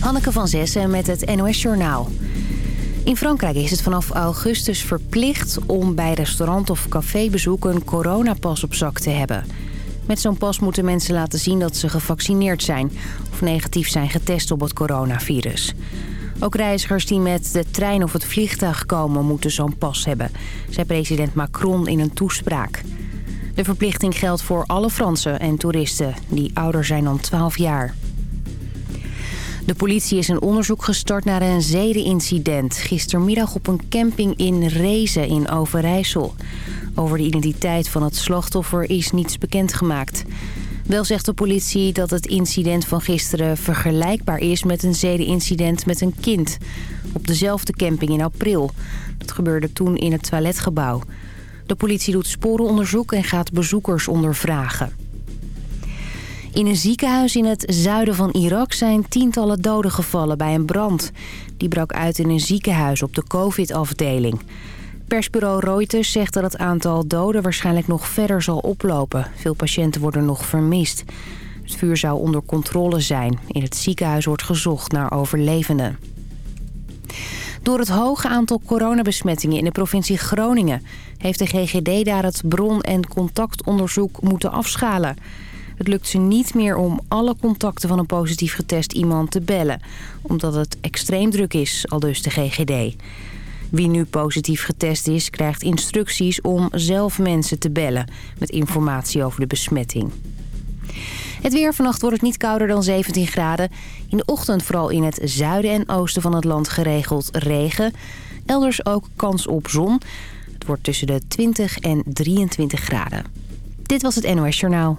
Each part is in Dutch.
Hanneke van Zessen met het NOS Journaal. In Frankrijk is het vanaf augustus verplicht om bij restaurant- of cafébezoek een coronapas op zak te hebben. Met zo'n pas moeten mensen laten zien dat ze gevaccineerd zijn... of negatief zijn getest op het coronavirus. Ook reizigers die met de trein of het vliegtuig komen moeten zo'n pas hebben... zei president Macron in een toespraak. De verplichting geldt voor alle Fransen en toeristen die ouder zijn dan 12 jaar. De politie is een onderzoek gestart naar een zedenincident. Gistermiddag op een camping in Rezen in Overijssel. Over de identiteit van het slachtoffer is niets bekendgemaakt. Wel zegt de politie dat het incident van gisteren vergelijkbaar is met een zedenincident met een kind. Op dezelfde camping in april. Dat gebeurde toen in het toiletgebouw. De politie doet sporenonderzoek en gaat bezoekers ondervragen. In een ziekenhuis in het zuiden van Irak zijn tientallen doden gevallen bij een brand. Die brak uit in een ziekenhuis op de covid-afdeling. Persbureau Reuters zegt dat het aantal doden waarschijnlijk nog verder zal oplopen. Veel patiënten worden nog vermist. Het vuur zou onder controle zijn. In het ziekenhuis wordt gezocht naar overlevenden. Door het hoge aantal coronabesmettingen in de provincie Groningen... heeft de GGD daar het bron- en contactonderzoek moeten afschalen. Het lukt ze niet meer om alle contacten van een positief getest iemand te bellen... omdat het extreem druk is, al dus de GGD. Wie nu positief getest is, krijgt instructies om zelf mensen te bellen... met informatie over de besmetting. Het weer vannacht wordt het niet kouder dan 17 graden. In de ochtend vooral in het zuiden en oosten van het land geregeld regen. Elders ook kans op zon. Het wordt tussen de 20 en 23 graden. Dit was het NOS Journaal.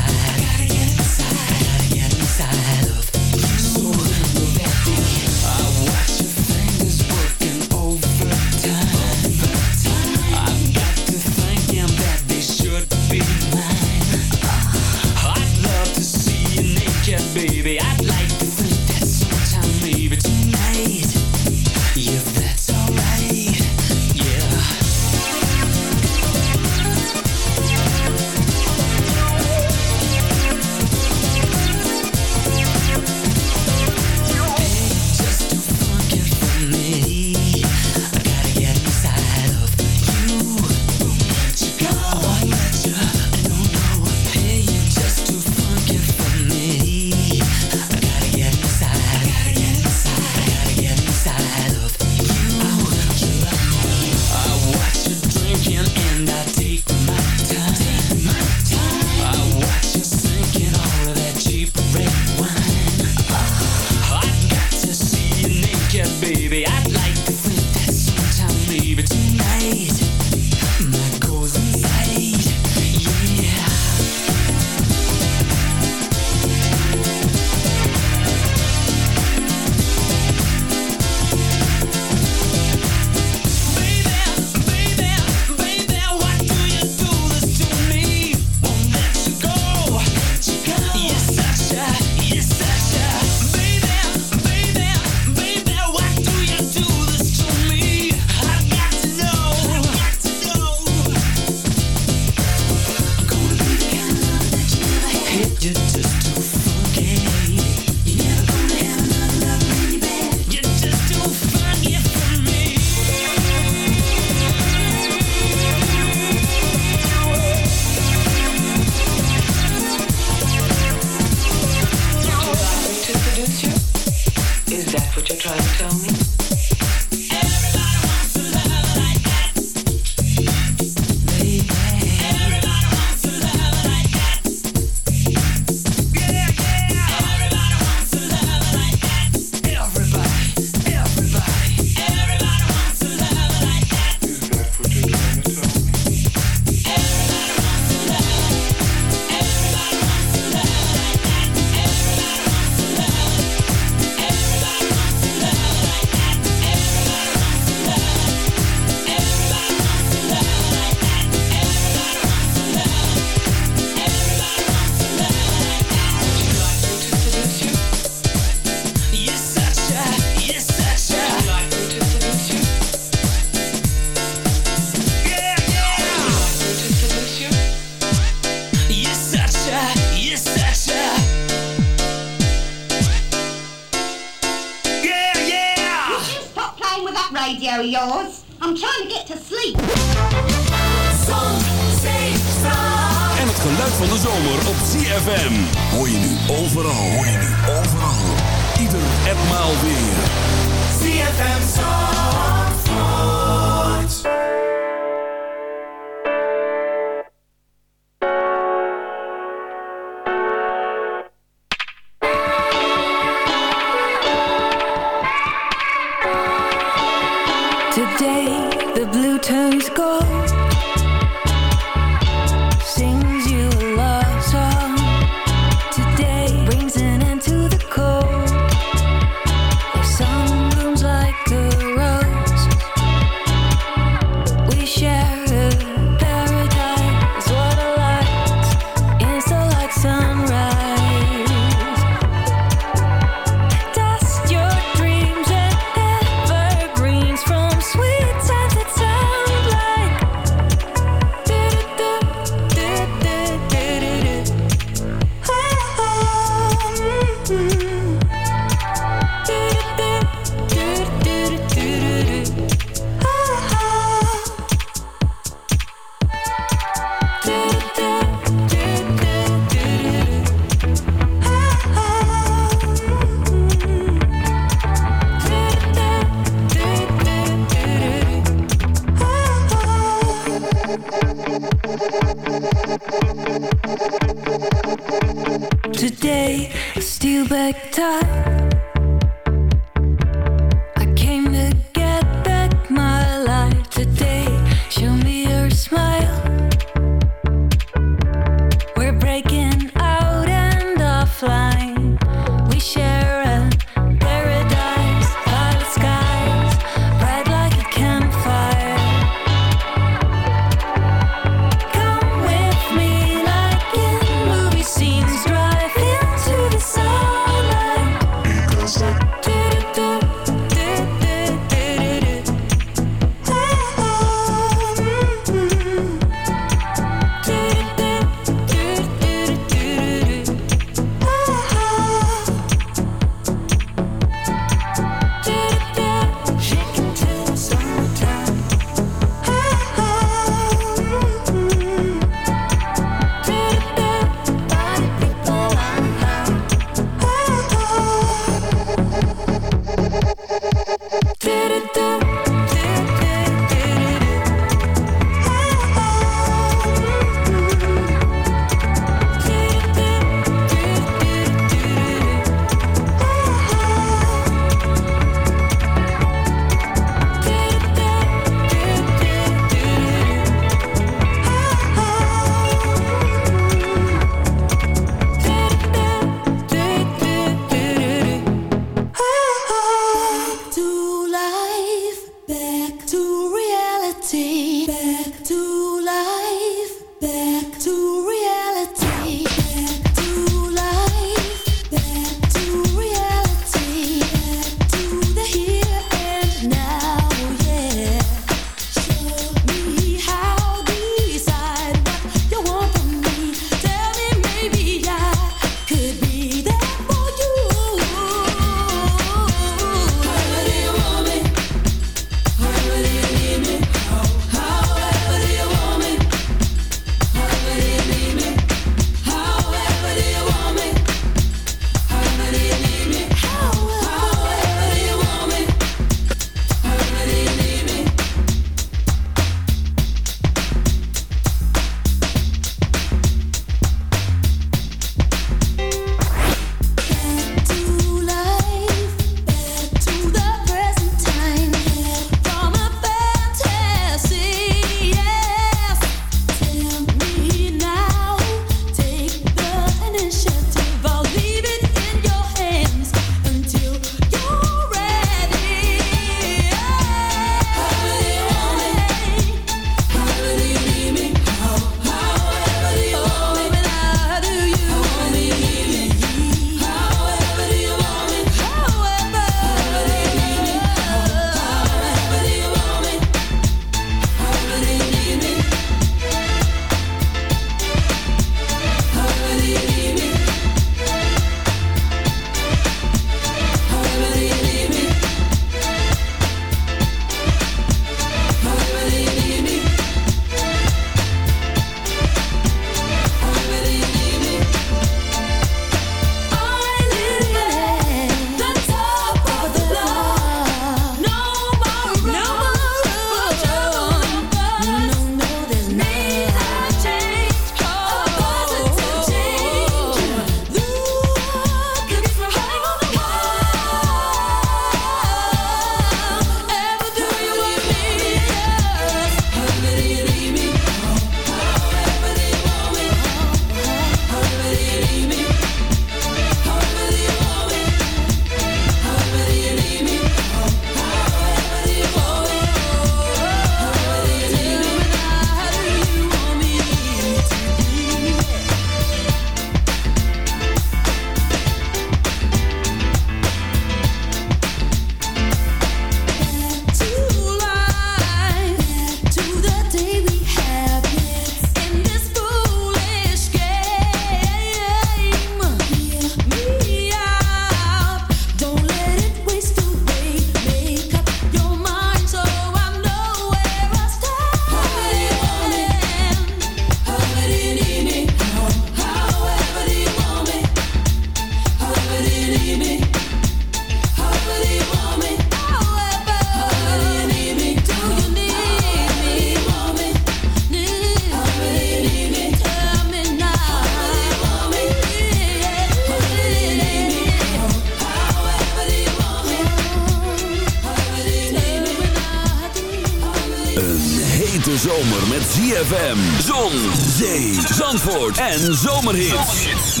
Een hete zomer met ZFM, zon, zee, zandvoort en zomerhits.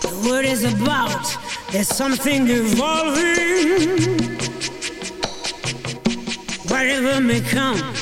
The word is about, there's something evolving. Whatever may come.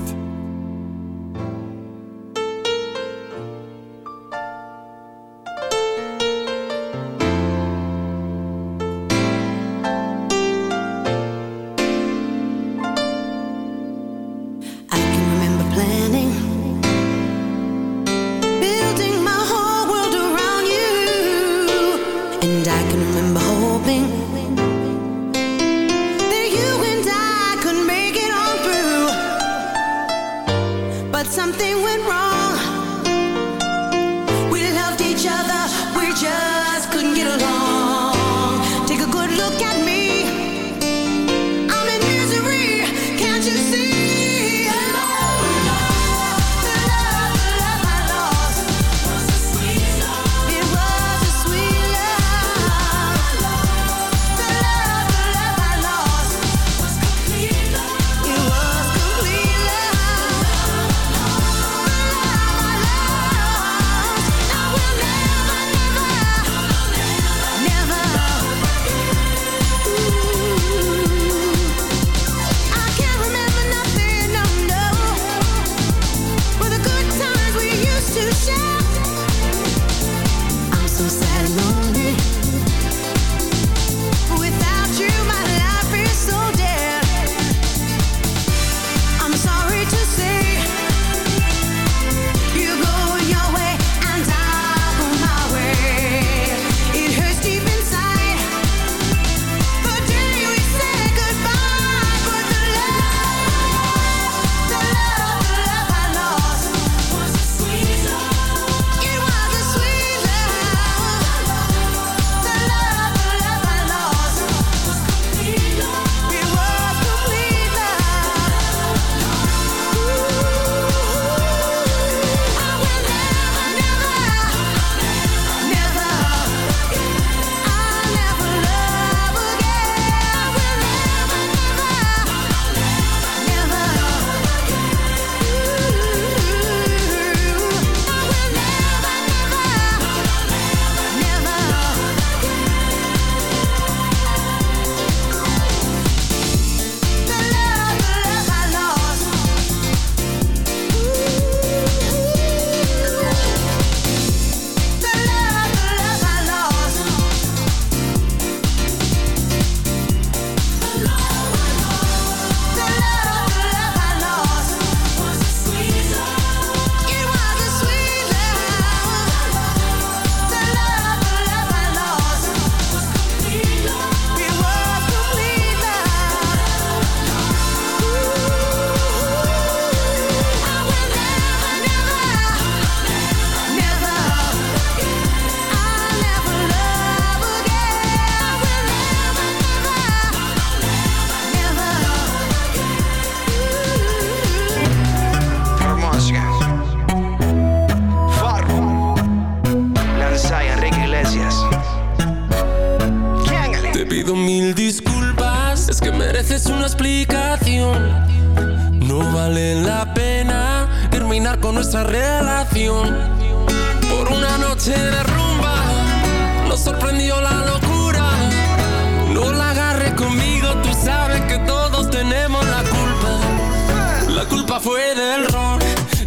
fue del ron,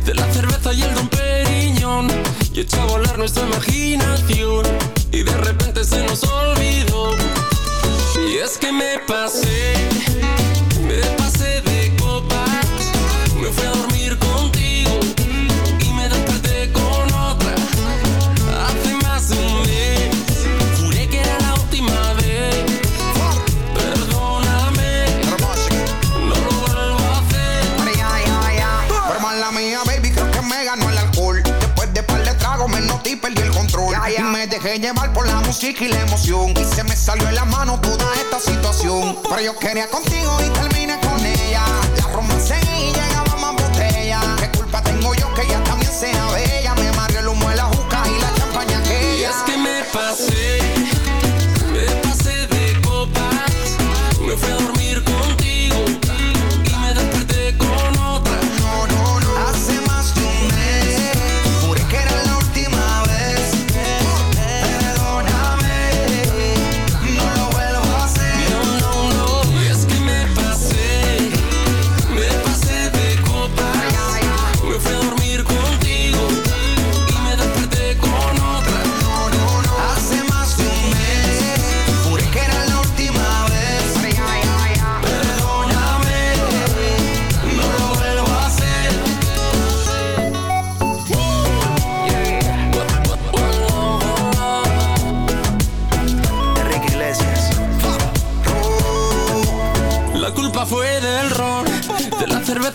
de la cerveza y el don Periñón. Y echó a volar nuestra imaginación. Y de repente se nos olvidó. Y es que me pasé llevar por la música y la emoción. Y se me salió en la mano toda esta situación. Pero yo quería contigo y terminé con ella. La romance y llegaba más botella. ¿Qué culpa tengo yo que ella también sea bella? Me mario el humo de la juca y la champaña que Y es que me pasé, me pasé de copas. Me fui a dormir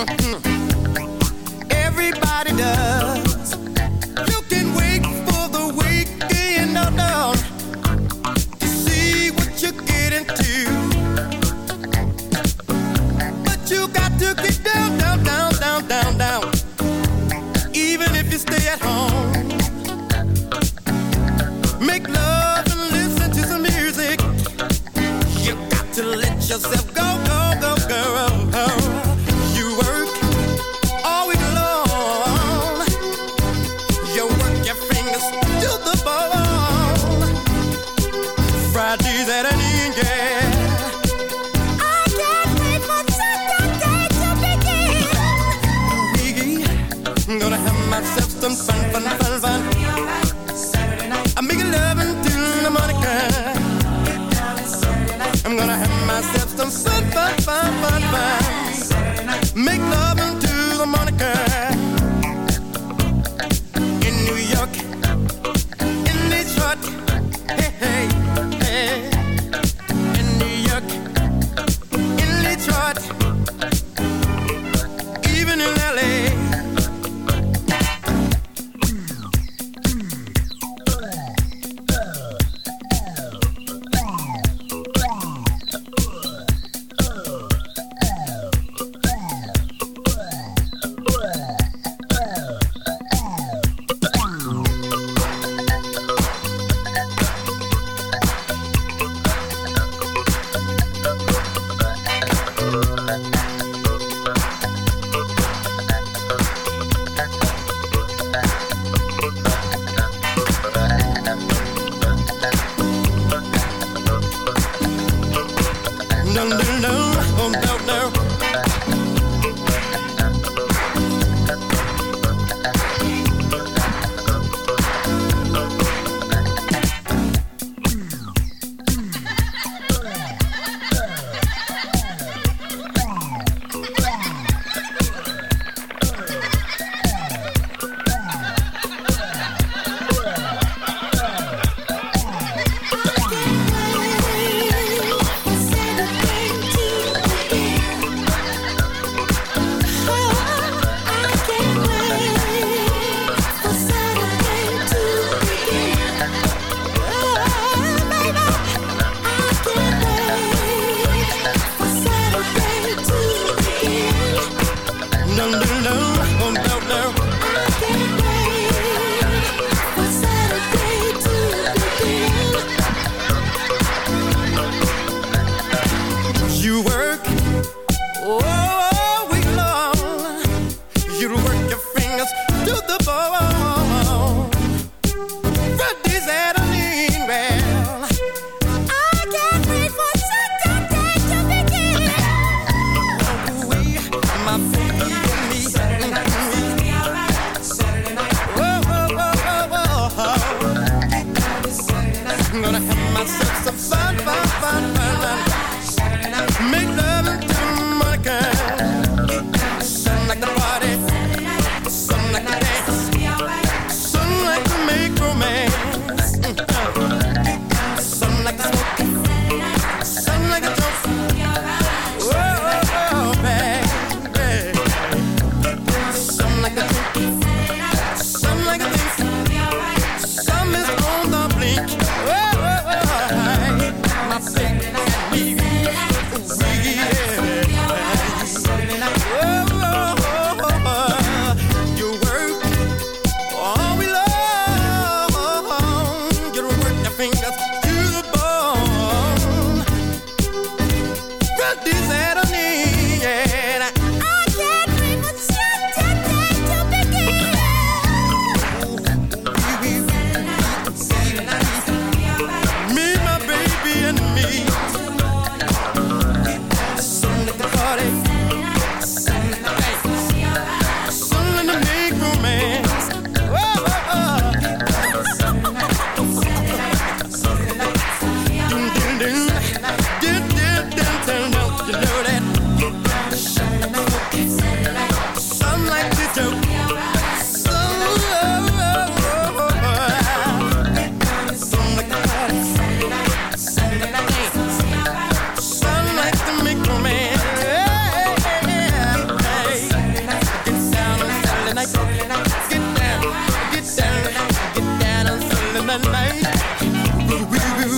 Mm-hmm.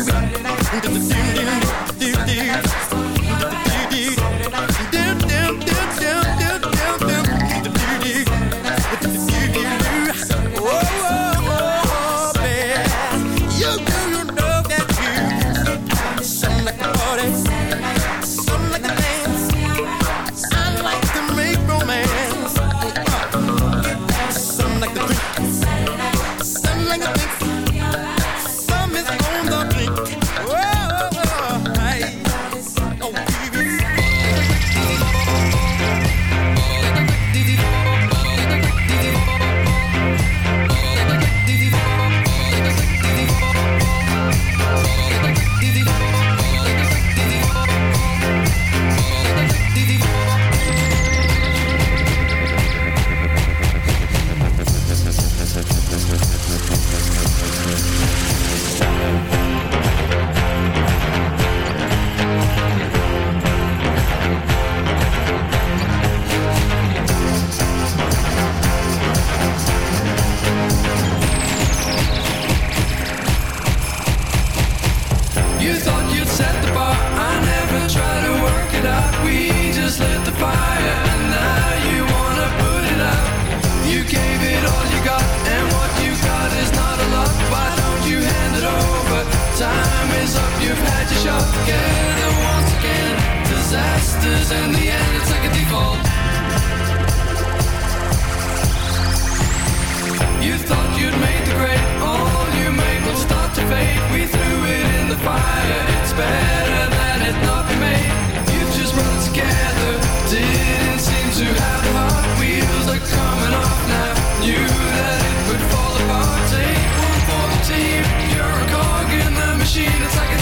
you got it. It's like a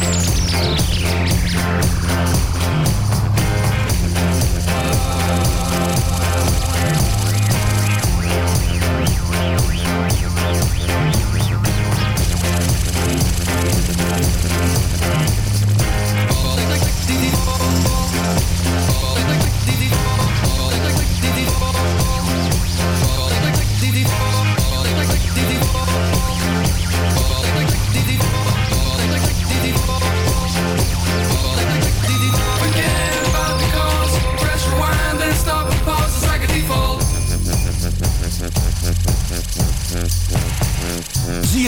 Thank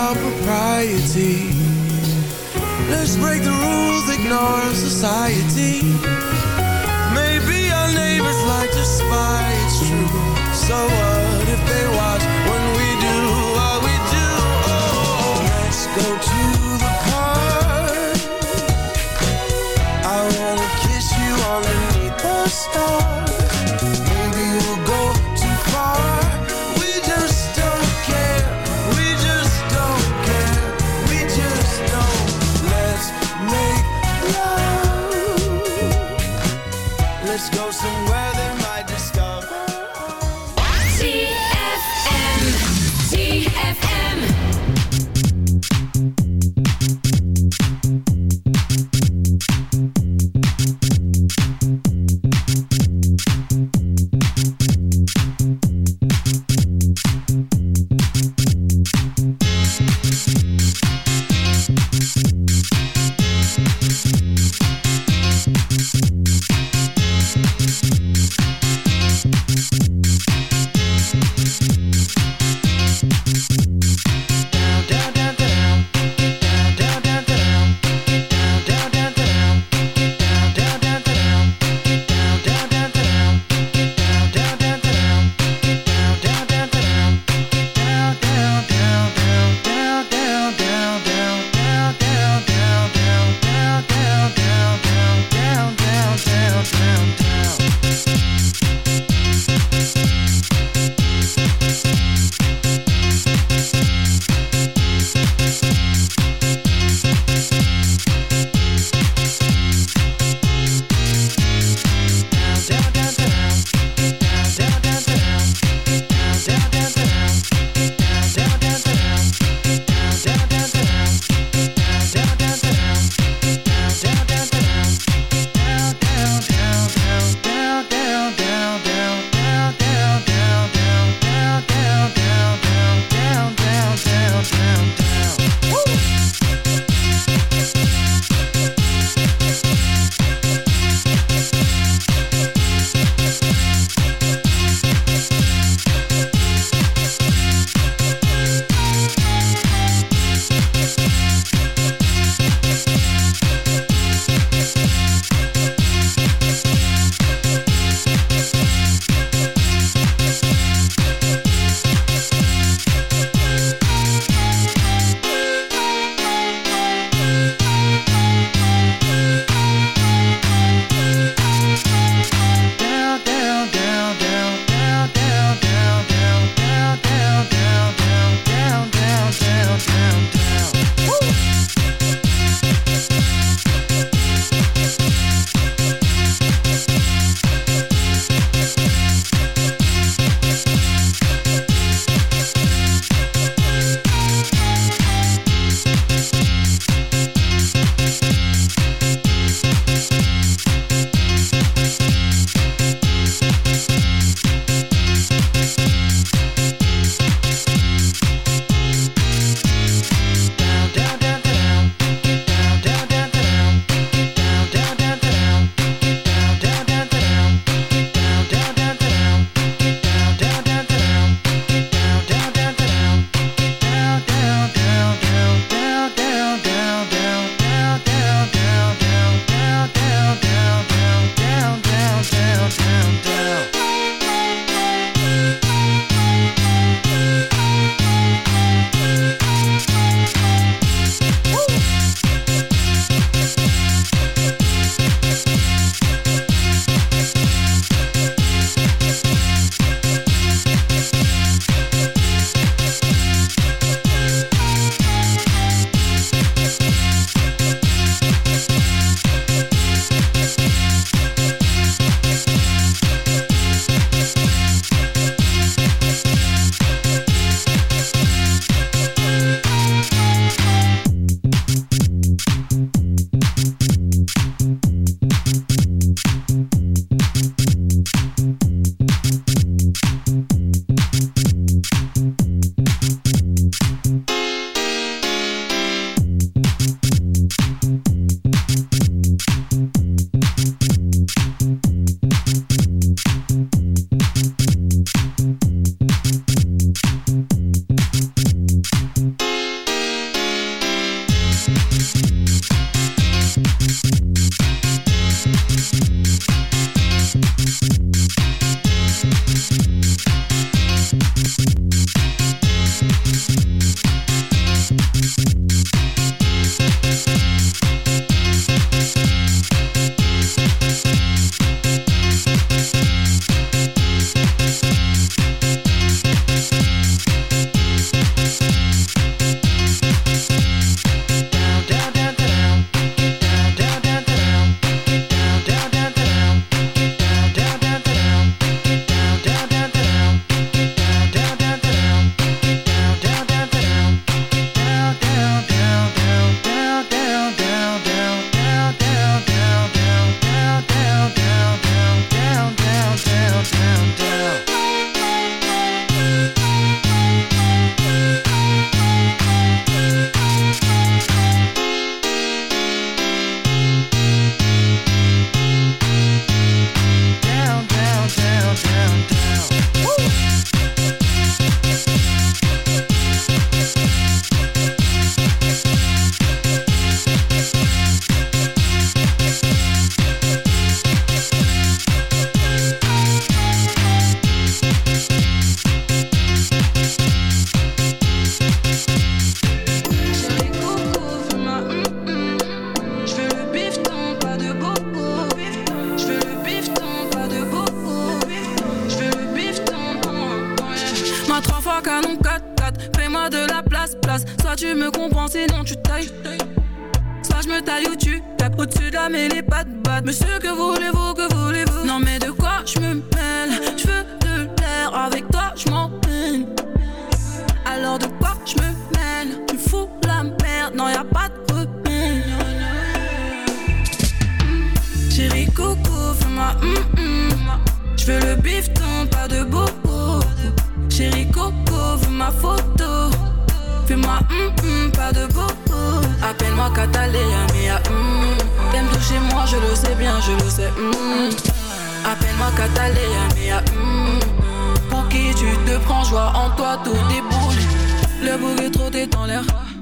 about propriety. Let's break the rules, ignore society. Maybe our neighbors like to spy, it's true. So what if they watch when we do what we do? Oh, let's go to the park. I wanna kiss you underneath the stars.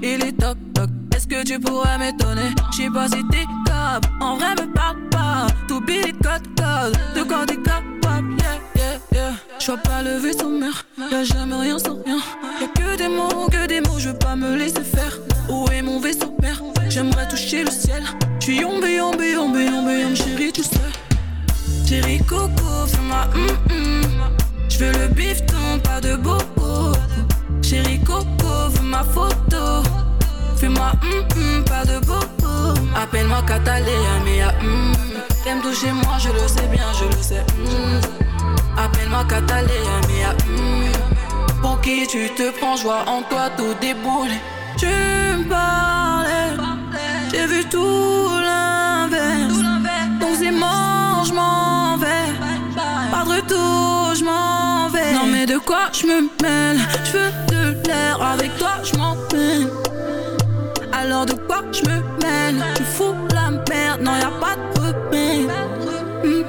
Il est toc toc. Est-ce que tu pourrais m'étonner? J'sais pas si t'es cap, en vrai me parle pas. Tout billet code code, de quoi t'es capable, yeah yeah yeah. J'vois pas le vaisseau mère, y'a jamais rien sans rien. Y'a que des mots, que des mots, je veux pas me laisser faire. Où est mon vaisseau père? J'aimerais toucher le ciel. J'suis yombe, yombe, yombe, yombe, yombe, chérie, tu sais. Chérie Coco, fais-moi hum hum. J'veux le bifton, pas de bobo. Chérie Coco, veux ma photo. Fais-moi hum hum, pas de bobo. Appelle-moi Catalina, mea hum. T'aimes toucher moi, je le sais bien, je le sais. hum. Appelle-moi Catalina, mea hum. Pour qui tu te prends, joie en toi, tout déboule. Tu me parlais, j'ai vu tout l'inverse. Donc c'est mort, de quoi je me mêle Je veux de l'air, avec toi je m'en peine. Alors de quoi je me mêle? Tu fous la merde, non y'a pas de repère. Hmm.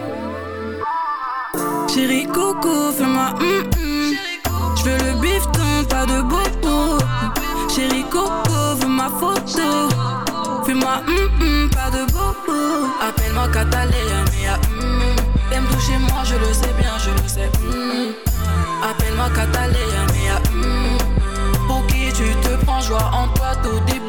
Chérie Coco, fais-moi hum hum. Je veux le bifton, pas de bobo. Chérie Coco, veux ma photo. Fais-moi hum hum, pas de bobo. Appelle-moi Catalina, mea hum. T'aimes toucher moi, je le sais bien, je le sais. Appelle-moi Catalina, mea hum. Pour qui tu te prends, joie en toi, tout déboule.